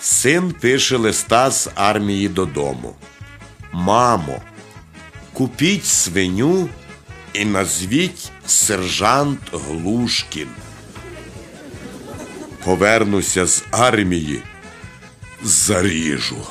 Син пише листа з армії додому. Мамо, купіть свиню і назвіть сержант Глушкін. Повернуся з армії, заріжу.